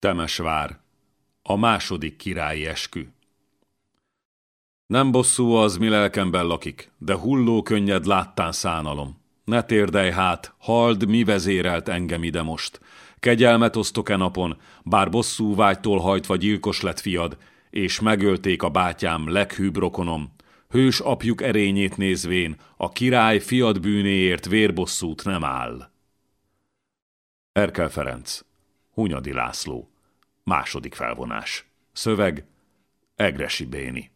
Temesvár. A második királyi eskü. Nem bosszú az, mi lelkemben lakik, de hulló könnyed láttán szánalom. Ne térdelj hát, hald, mi vezérelt engem ide most. Kegyelmet osztok-e napon, bár bosszú vágytól hajtva gyilkos lett fiad, és megölték a bátyám leghűbb rokonom. Hős apjuk erényét nézvén, a király fiad bűnéért vérbosszút nem áll. Erkel Ferenc Hunyadi László. Második felvonás. Szöveg Egresi Béni.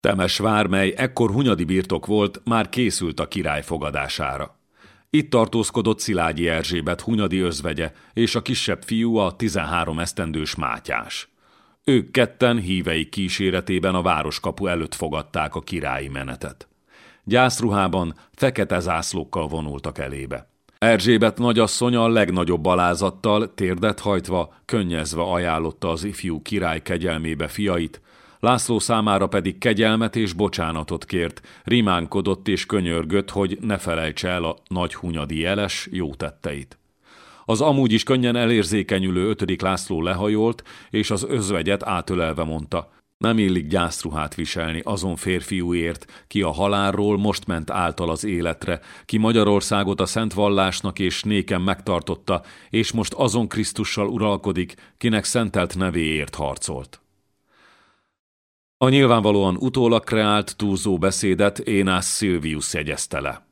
Temesvár, mely ekkor Hunyadi birtok volt, már készült a király fogadására. Itt tartózkodott Szilágyi Erzsébet Hunyadi özvegye és a kisebb fiú a 13 esztendős Mátyás. Ők ketten hívei kíséretében a városkapu előtt fogadták a királyi menetet. Gyászruhában fekete zászlókkal vonultak elébe. Erzsébet nagyasszony a legnagyobb alázattal, térdet hajtva, könnyezve ajánlotta az ifjú király kegyelmébe fiait, László számára pedig kegyelmet és bocsánatot kért, rimánkodott és könyörgött, hogy ne felejtse el a nagy hunyadi jeles jó tetteit. Az amúgy is könnyen elérzékenyülő ötödik László lehajolt, és az özvegyet átölelve mondta, nem illik gyászruhát viselni azon férfiúért, ki a halálról most ment által az életre, ki Magyarországot a szent vallásnak és néken megtartotta, és most azon Krisztussal uralkodik, kinek szentelt nevéért harcolt. A nyilvánvalóan utólag kreált túlzó beszédet Énász Silvius jegyezte le.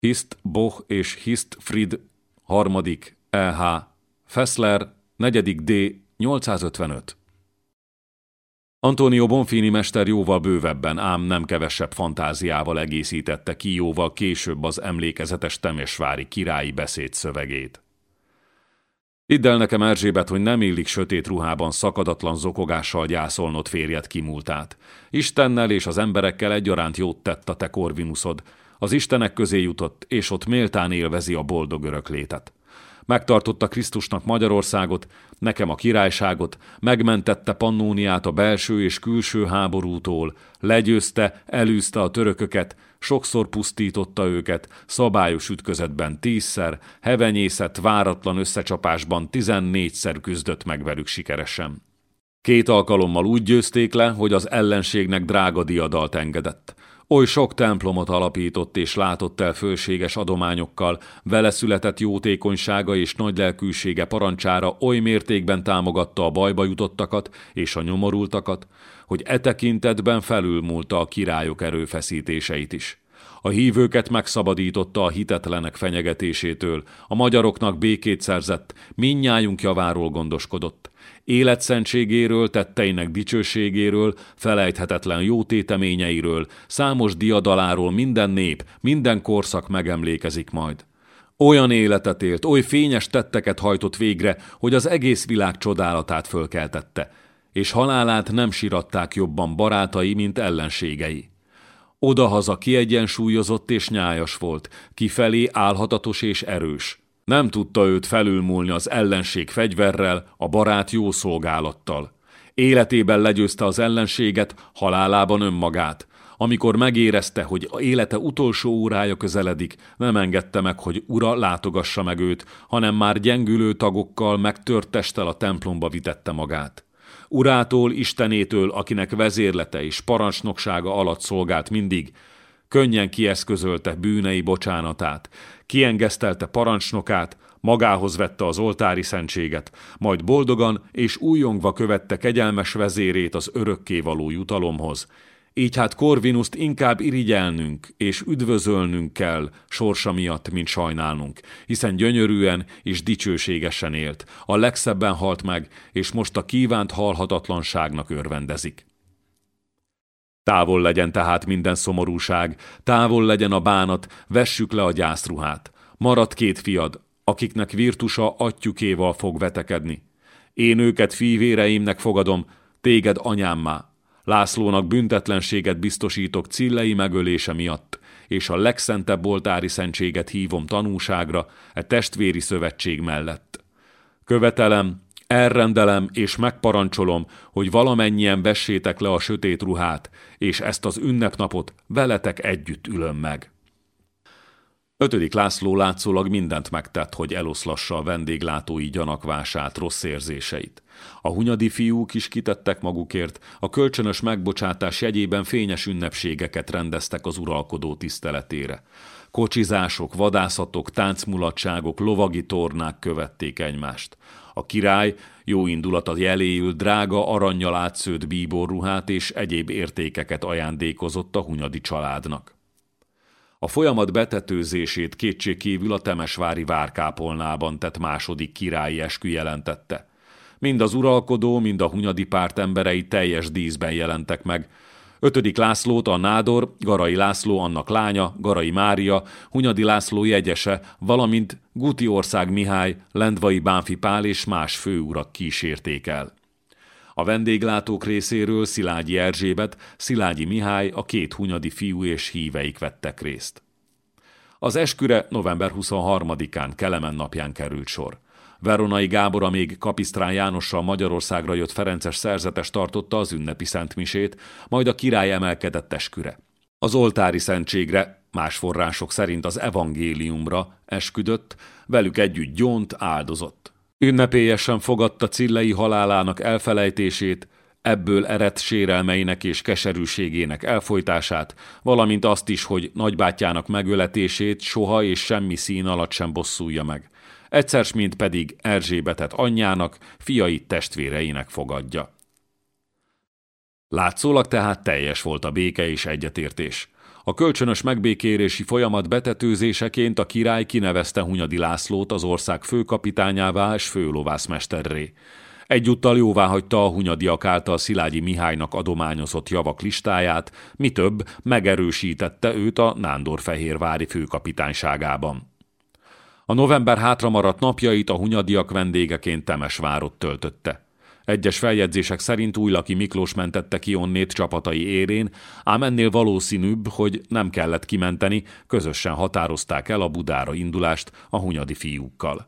Hist Boch és Hist Frid, harmadik E.H. Fessler, negyedik D. 855. Antonio Bonfini mester jóval bővebben, ám nem kevesebb fantáziával egészítette ki jóval később az emlékezetes temesvári királyi beszéd szövegét. Hidd el nekem, Erzsébet, hogy nem illik sötét ruhában szakadatlan zokogással gyászolnod férjed kimúltát. Istennel és az emberekkel egyaránt jót tett a te korvinuszod. Az istenek közé jutott, és ott méltán élvezi a boldog örök létet. Megtartotta Krisztusnak Magyarországot, nekem a királyságot, megmentette Pannóniát a belső és külső háborútól, legyőzte, elűzte a törököket, sokszor pusztította őket, szabályos ütközetben tízszer, hevenyészet váratlan összecsapásban tizennégyszer küzdött meg velük sikeresen. Két alkalommal úgy győzték le, hogy az ellenségnek drága diadalt engedett. Oly sok templomot alapított és látott el fölséges adományokkal, vele született jótékonysága és nagylelkűsége parancsára oly mértékben támogatta a bajba jutottakat és a nyomorultakat, hogy e tekintetben felülmúlta a királyok erőfeszítéseit is. A hívőket megszabadította a hitetlenek fenyegetésétől, a magyaroknak békét szerzett, minnyájunk javáról gondoskodott. Életszentségéről, tetteinek dicsőségéről, felejthetetlen jótéteményeiről, számos diadaláról minden nép, minden korszak megemlékezik majd. Olyan életet élt, oly fényes tetteket hajtott végre, hogy az egész világ csodálatát fölkeltette, és halálát nem siratták jobban barátai, mint ellenségei. Odahaza kiegyensúlyozott és nyájas volt, kifelé álhatatos és erős. Nem tudta őt felülmúlni az ellenség fegyverrel, a barát jó szolgálattal. Életében legyőzte az ellenséget, halálában önmagát. Amikor megérezte, hogy a élete utolsó órája közeledik, nem engedte meg, hogy ura látogassa meg őt, hanem már gyengülő tagokkal, megtört testtel a templomba vitette magát. Urától, Istenétől, akinek vezérlete és parancsnoksága alatt szolgált mindig, könnyen kieszközölte bűnei bocsánatát, kiengesztelte parancsnokát, magához vette az oltári szentséget, majd boldogan és újongva követte kegyelmes vezérét az örökkévaló jutalomhoz, így hát Corvinuszt inkább irigyelnünk és üdvözölnünk kell sorsa miatt, mint sajnálnunk, hiszen gyönyörűen és dicsőségesen élt, a legszebben halt meg, és most a kívánt halhatatlanságnak örvendezik. Távol legyen tehát minden szomorúság, távol legyen a bánat, vessük le a gyászruhát. Marad két fiad, akiknek virtusa atyukéval fog vetekedni. Én őket fívéreimnek fogadom, téged anyámmá, Lászlónak büntetlenséget biztosítok Cillei megölése miatt, és a legszentebb oltári szentséget hívom tanúságra e testvéri szövetség mellett. Követelem, elrendelem és megparancsolom, hogy valamennyien vessétek le a sötét ruhát, és ezt az ünnepnapot veletek együtt ülöm meg. Ötödik László látszólag mindent megtett, hogy eloszlassa a vendéglátói gyanakvását, rossz érzéseit. A hunyadi fiúk is kitettek magukért, a kölcsönös megbocsátás jegyében fényes ünnepségeket rendeztek az uralkodó tiszteletére. Kocsizások, vadászatok, táncmulatságok, lovagi tornák követték egymást. A király jó indulatot jeléül drága aranyjal átszőtt bíborruhát és egyéb értékeket ajándékozott a hunyadi családnak. A folyamat betetőzését kétségkívül a Temesvári várkápolnában tett második királyi eskü jelentette. Mind az uralkodó, mind a hunyadi párt emberei teljes díszben jelentek meg, Ötödik Lászlót a Nádor, Garai László annak lánya, Garai Mária, Hunyadi László jegyese, valamint Guti Ország Mihály, Lendvai Bánfi Pál és más főurak kísérték el. A vendéglátók részéről Szilágyi Erzsébet, Szilágyi Mihály, a két hunyadi fiú és híveik vettek részt. Az esküre november 23-án Kelemen napján került sor. Veronai Gábor, a még Kapisztrán Jánossal Magyarországra jött Ferences szerzetes tartotta az ünnepi szentmisét, majd a király emelkedett esküre. Az oltári szentségre, más források szerint az evangéliumra esküdött, velük együtt gyónt, áldozott. Ünnepélyesen fogadta Cillei halálának elfelejtését, ebből eredt sérelmeinek és keserűségének elfolytását, valamint azt is, hogy nagybátyjának megöletését soha és semmi szín alatt sem bosszulja meg. Egyszer mint pedig Erzsébetet anyjának, fiait testvéreinek fogadja. Látszólag tehát teljes volt a béke és egyetértés. A kölcsönös megbékérési folyamat betetőzéseként a király kinevezte Hunyadi Lászlót az ország főkapitányává és főlovászmesterré. Egyúttal jóvá hagyta a hunyadiak által Szilágyi Mihálynak adományozott javak listáját, mi több, megerősítette őt a Nándorfehérvári főkapitányságában. A november hátramaradt napjait a hunyadiak vendégeként Temesvárot töltötte. Egyes feljegyzések szerint Újlaki Miklós mentette ki onnét csapatai érén, ám ennél valószínűbb, hogy nem kellett kimenteni, közösen határozták el a Budára indulást a hunyadi fiúkkal.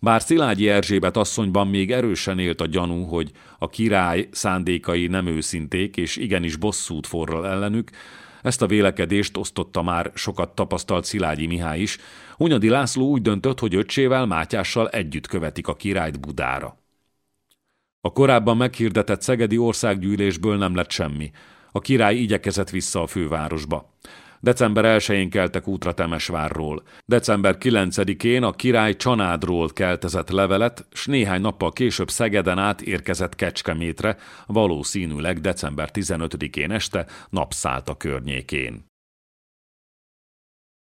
Bár Szilágyi Erzsébet asszonyban még erősen élt a gyanú, hogy a király szándékai nem őszinték és igenis bosszút forral ellenük, ezt a vélekedést osztotta már sokat tapasztalt Szilágyi Mihály is. Hunyadi László úgy döntött, hogy öccsével, Mátyással együtt követik a királyt Budára. A korábban meghirdetett Szegedi országgyűlésből nem lett semmi. A király igyekezett vissza a fővárosba. December 1-én keltek útra Temesvárról. December 9-én a király Csanádról keltezett levelet, s néhány nappal később Szegeden át érkezett Kecskemétre, valószínűleg december 15-én este napszállt a környékén.